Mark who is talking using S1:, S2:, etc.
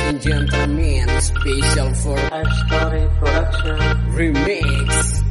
S1: And gentlemen, special for F
S2: Story Production
S1: Remix.